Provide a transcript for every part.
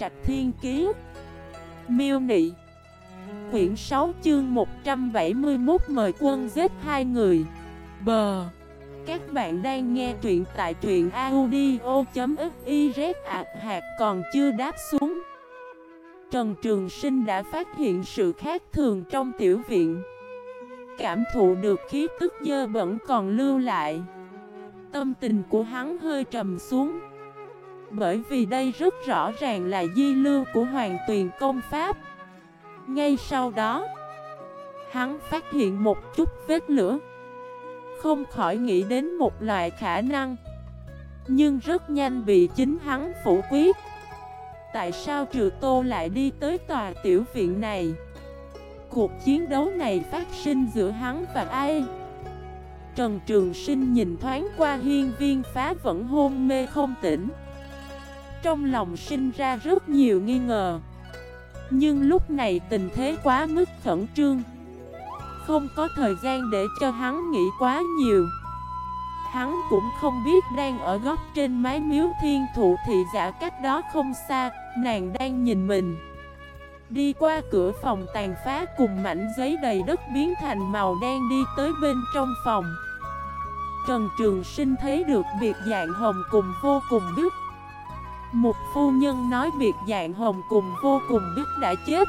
Trạch Thiên Kiế Miêu Nị. Quyển 6 chương 171 mời quân giết hai người. Bờ Các bạn đang nghe truyện tại truyện audio.xyz ạc hạt còn chưa đáp xuống. Trần Trường Sinh đã phát hiện sự khác thường trong tiểu viện. Cảm thụ được khí tức dơ bẩn còn lưu lại. Tâm tình của hắn hơi trầm xuống. Bởi vì đây rất rõ ràng là di lưu của Hoàng Tuyền Công Pháp. Ngay sau đó, Hắn phát hiện một chút vết lửa. Không khỏi nghĩ đến một loại khả năng, Nhưng rất nhanh bị chính hắn phủ quyết. Tại sao Trừ Tô lại đi tới tòa tiểu viện này? Cuộc chiến đấu này phát sinh giữa hắn và ai? Trần Trường Sinh nhìn thoáng qua hiên viên phá vẫn hôn mê không tỉnh. Trong lòng sinh ra rất nhiều nghi ngờ. Nhưng lúc này tình thế quá mức khẩn trương. Không có thời gian để cho hắn nghĩ quá nhiều. Hắn cũng không biết đang ở góc trên mái miếu thiên thụ thị giả cách đó không xa, Nàng đang nhìn mình. Đi qua cửa phòng tàn phá cùng mảnh giấy đầy đất biến thành màu đen đi tới bên trong phòng. Trần Trường Sinh thấy được biệt dạng hồng cùng vô cùng biết một phu nhân nói biệt dạng hồng cùng vô cùng biết đã chết.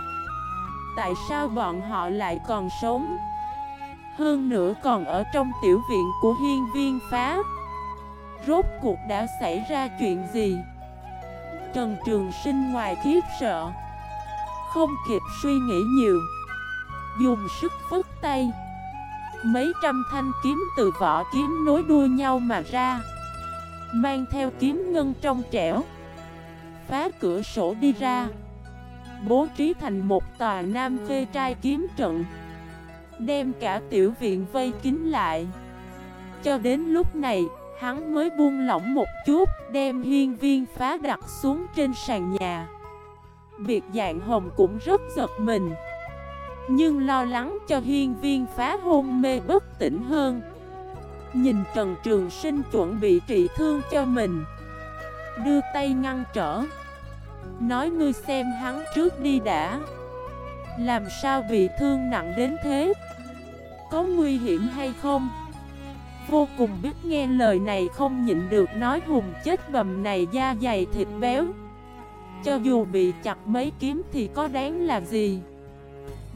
Tại sao bọn họ lại còn sống? Hơn nữa còn ở trong tiểu viện của hiên viên phá. Rốt cuộc đã xảy ra chuyện gì? Trần Trường Sinh ngoài khiếp sợ, Không kịp suy nghĩ nhiều. Dùng sức phức tay. Mấy trăm thanh kiếm từ vỏ kiếm nối đuôi nhau mà ra, Mang theo kiếm ngân trong trẻo. Phá cửa sổ đi ra. Bố trí thành một tòa nam phê trai kiếm trận, Đem cả tiểu viện vây kín lại. Cho đến lúc này, Hắn mới buông lỏng một chút, Đem hiên viên phá đặt xuống trên sàn nhà. Biệt dạng hồng cũng rất giật mình, Nhưng lo lắng cho hiên viên phá hôn mê bất tỉnh hơn. Nhìn Trần Trường Sinh chuẩn bị trị thương cho mình Đưa tay ngăn trở. Nói ngươi xem hắn trước đi đã. Làm sao bị thương nặng đến thế? Có nguy hiểm hay không? Vô cùng biết nghe lời này không nhịn được nói hùng chết bầm này da dày thịt béo. Cho dù bị chặt mấy kiếm thì có đáng là gì?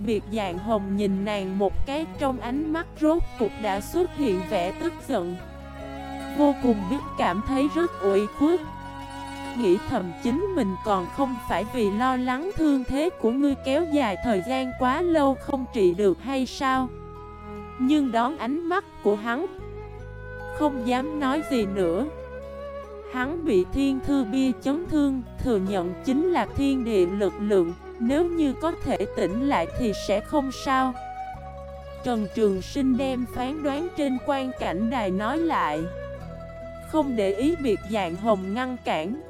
Biệt dạng hồng nhìn nàng một cái trong ánh mắt rốt cục đã xuất hiện vẻ tức giận. Vô cùng biết cảm thấy rất ủy khuất. Nghĩ thầm chính mình còn không phải vì lo lắng thương thế của ngươi kéo dài thời gian quá lâu không trị được hay sao? Nhưng đón ánh mắt của hắn, Không dám nói gì nữa. Hắn bị thiên thư bia chấn thương, Thừa nhận chính là thiên địa lực lượng, nếu như có thể tỉnh lại thì sẽ không sao. Trần Trường Sinh đem phán đoán trên quan cảnh đài nói lại. Không để ý việc dạng hồng ngăn cản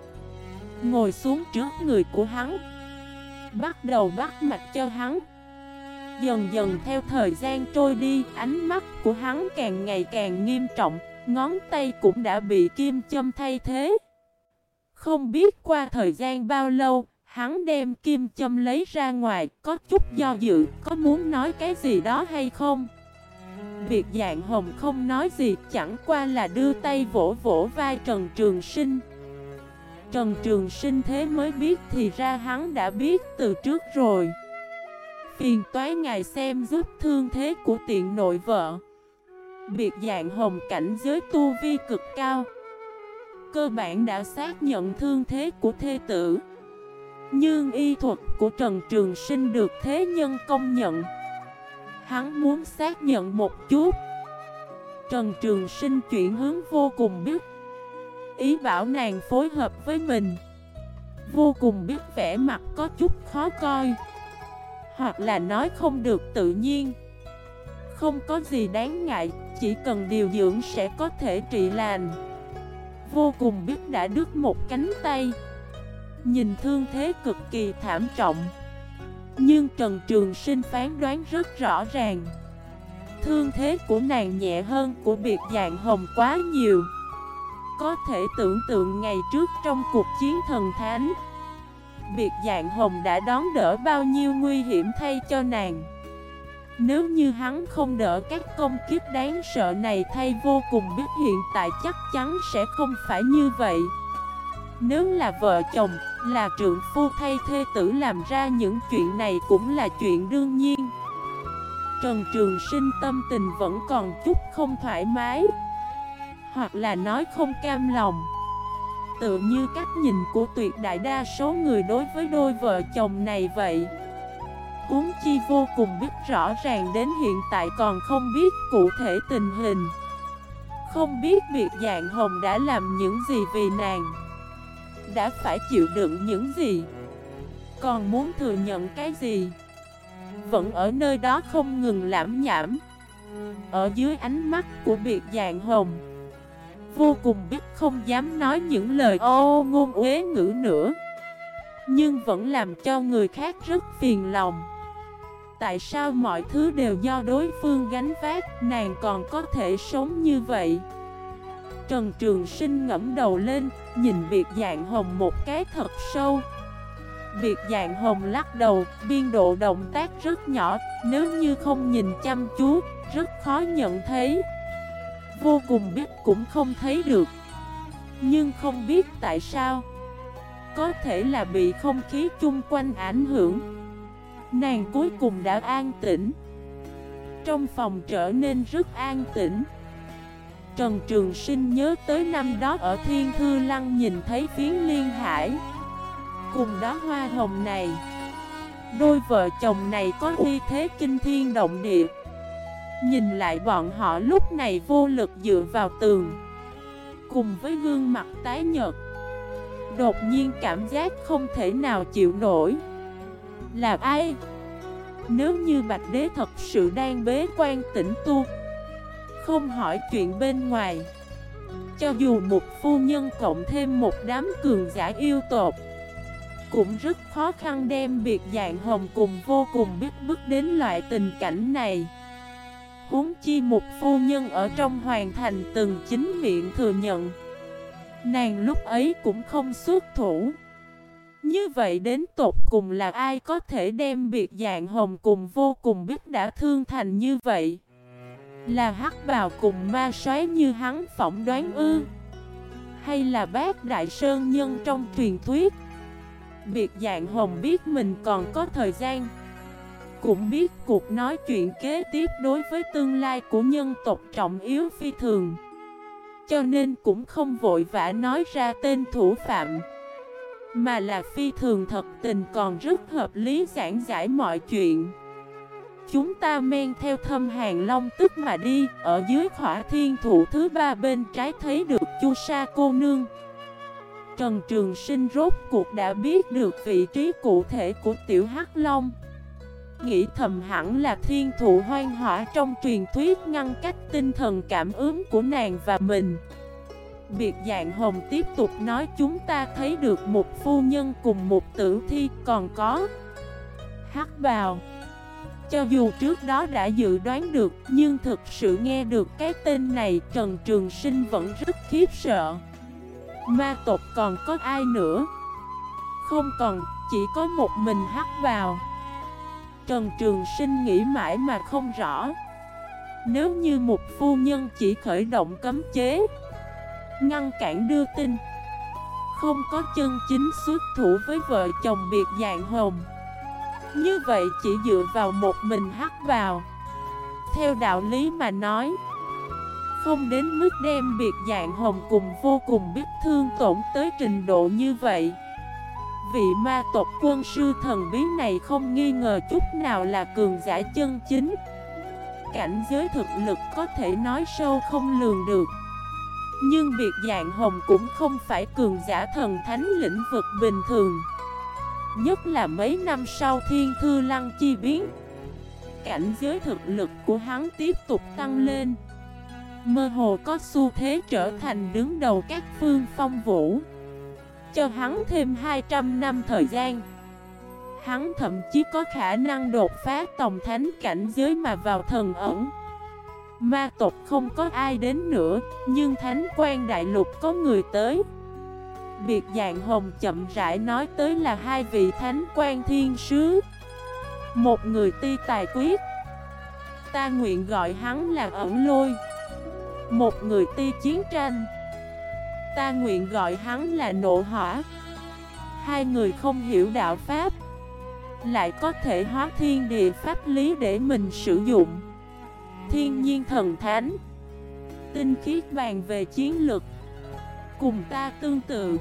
Ngồi xuống trước người của hắn Bắt đầu bắt mạch cho hắn Dần dần theo thời gian trôi đi Ánh mắt của hắn càng ngày càng nghiêm trọng Ngón tay cũng đã bị kim châm thay thế Không biết qua thời gian bao lâu Hắn đem kim châm lấy ra ngoài, có chút do dự, có muốn nói cái gì đó hay không? Việc dạng hồng không nói gì, chẳng qua là đưa tay vỗ vỗ vai Trần Trường Sinh. Trần Trường Sinh thế mới biết thì ra hắn đã biết từ trước rồi. Phiền toái ngài xem giúp thương thế của tiện nội vợ. Biệt dạng hồng cảnh giới tu vi cực cao. Cơ bản đã xác nhận thương thế của thê tử. Nhưng y thuật của Trần Trường Sinh được thế nhân công nhận Hắn muốn xác nhận một chút Trần Trường Sinh chuyển hướng vô cùng biết Ý bảo nàng phối hợp với mình. Vô cùng biết vẻ mặt có chút khó coi. Hoặc là nói không được tự nhiên. Không có gì đáng ngại, Chỉ cần điều dưỡng sẽ có thể trị lành. Vô cùng biết đã đứt một cánh tay. Nhìn thương thế cực kỳ thảm trọng. Nhưng Trần Trường Sinh phán đoán rất rõ ràng. Thương thế của nàng nhẹ hơn của biệt dạng hồng quá nhiều. Có thể tưởng tượng ngày trước trong cuộc chiến thần thánh. Biệt dạng hồng đã đón đỡ bao nhiêu nguy hiểm thay cho nàng. Nếu như hắn không đỡ các công kiếp đáng sợ này thay vô cùng biết hiện tại chắc chắn sẽ không phải như vậy. Nếu là vợ chồng, là trượng phu thay thê tử làm ra những chuyện này cũng là chuyện đương nhiên. Trần Trường Sinh tâm tình vẫn còn chút không thoải mái. Hoặc là nói không cam lòng. Tự như cách nhìn của tuyệt đại đa số người đối với đôi vợ chồng này vậy. Huống chi vô cùng biết rõ ràng đến hiện tại còn không biết cụ thể tình hình. Không biết việc dạng hồng đã làm những gì vì nàng. Đã phải chịu đựng những gì? Còn muốn thừa nhận cái gì? Vẫn ở nơi đó không ngừng lãm nhảm. Ở dưới ánh mắt của biệt dạng hồng Vô cùng biết không dám nói những lời ô ngôn uế ngữ nữa. Nhưng vẫn làm cho người khác rất phiền lòng. Tại sao mọi thứ đều do đối phương gánh vác, Nàng còn có thể sống như vậy? Trần Trường Sinh ngẫm đầu lên, Nhìn biệt dạng hồng một cái thật sâu. Biệt dạng hồng lắc đầu, Biên độ động tác rất nhỏ, Nếu như không nhìn chăm chú, Rất khó nhận thấy. Vô cùng biết cũng không thấy được. Nhưng không biết tại sao, Có thể là bị không khí chung quanh ảnh hưởng. Nàng cuối cùng đã an tĩnh. Trong phòng trở nên rất an tĩnh. Trần Trường Sinh nhớ tới năm đó ở Thiên Thư Lăng nhìn thấy phiến liên hải. Cùng đó hoa hồng này, Đôi vợ chồng này có uy thế kinh thiên động địa. Nhìn lại bọn họ lúc này vô lực dựa vào tường. Cùng với gương mặt tái nhợt, Đột nhiên cảm giác không thể nào chịu nổi. Là ai? Nếu như Bạch Đế thật sự đang bế quan tĩnh tu, Không hỏi chuyện bên ngoài, Cho dù một phu nhân cộng thêm một đám cường giả yêu tột, Cũng rất khó khăn đem biệt dạng hồng cùng vô cùng biết bước đến loại tình cảnh này. Huống chi một phu nhân ở trong hoàng thành từng chính miệng thừa nhận. Nàng lúc ấy cũng không xuất thủ. Như vậy đến tột cùng là ai có thể đem biệt dạng hồng cùng vô cùng biết đã thương thành như vậy? Là hắc bào cùng ma xoáy như hắn phỏng đoán ư? Hay là bác đại sơn nhân trong truyền thuyết? Biệt dạng hồng biết mình còn có thời gian cũng biết cuộc nói chuyện kế tiếp đối với tương lai của nhân tộc trọng yếu phi thường. Cho nên cũng không vội vã nói ra tên thủ phạm, Mà là phi thường thật tình còn rất hợp lý giảng giải mọi chuyện. Chúng ta men theo thâm hàng long tức mà đi, Ở dưới khỏa thiên thủ thứ ba bên trái thấy được chu sa cô nương. Trần Trường Sinh rốt cuộc đã biết được vị trí cụ thể của tiểu hắc long. Nghĩ thầm hẳn là thiên thụ hoang hỏa trong truyền thuyết ngăn cách tinh thần cảm ứng của nàng và mình. Biệt dạng hồng tiếp tục nói chúng ta thấy được một phu nhân cùng một tử thi còn có. Hắc bào. Cho dù trước đó đã dự đoán được, Nhưng thực sự nghe được cái tên này, Trần Trường Sinh vẫn rất khiếp sợ. Ma tộc còn có ai nữa? Không còn, chỉ có một mình hắc bào. Trần Trường Sinh nghĩ mãi mà không rõ. Nếu như một phu nhân chỉ khởi động cấm chế, Ngăn cản đưa tin, Không có chân chính xuất thủ với vợ chồng biệt dạng hồng, Như vậy chỉ dựa vào một mình hắt vào Theo đạo lý mà nói, Không đến mức đem biệt dạng hồng cùng vô cùng biết thương tổn tới trình độ như vậy vị ma tộc quân sư thần bí này không nghi ngờ chút nào là cường giả chân chính. Cảnh giới thực lực có thể nói sâu không lường được. Nhưng việc dạng hồng cũng không phải cường giả thần thánh lĩnh vực bình thường. Nhất là mấy năm sau thiên thư lăng chi biến, Cảnh giới thực lực của hắn tiếp tục tăng lên. Mơ hồ có xu thế trở thành đứng đầu các phương phong vũ cho hắn thêm 200 năm thời gian. Hắn thậm chí có khả năng đột phá tổng thánh cảnh giới mà vào thần ẩn. Ma tộc không có ai đến nữa, Nhưng thánh quan đại lục có người tới. Biệt dạng hồng chậm rãi nói tới là hai vị thánh quan thiên sứ. Một người ti tài quyết. Ta nguyện gọi hắn là ẩn lôi. Một người ti chiến tranh. Ta nguyện gọi hắn là nộ hỏa. Hai người không hiểu đạo Pháp, Lại có thể hóa thiên địa pháp lý để mình sử dụng. Thiên nhiên thần thánh, Tinh khiết bàn về chiến lực, Cùng ta tương tự.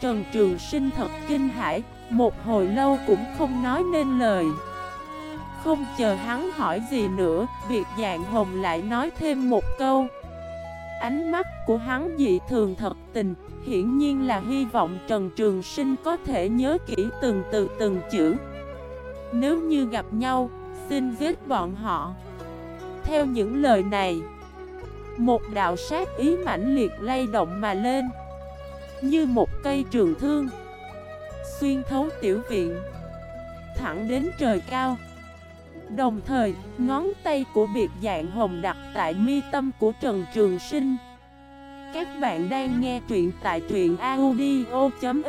Trần Trường Sinh thật kinh hãi, Một hồi lâu cũng không nói nên lời. Không chờ hắn hỏi gì nữa Việc dạng hồng lại nói thêm một câu. Ánh mắt của hắn dị thường thật tình Hiển nhiên là hy vọng Trần Trường Sinh có thể nhớ kỹ từng từ từng chữ. Nếu như gặp nhau, xin giết bọn họ. Theo những lời này Một đạo sát ý mãnh liệt lay động mà lên Như một cây trường thương Xuyên thấu tiểu viện Thẳng đến trời cao. Đồng thời, ngón tay của biệt dạng hồng đặt tại mi tâm của Trần Trường Sinh. Các bạn đang nghe truyện tại truyện audio.fif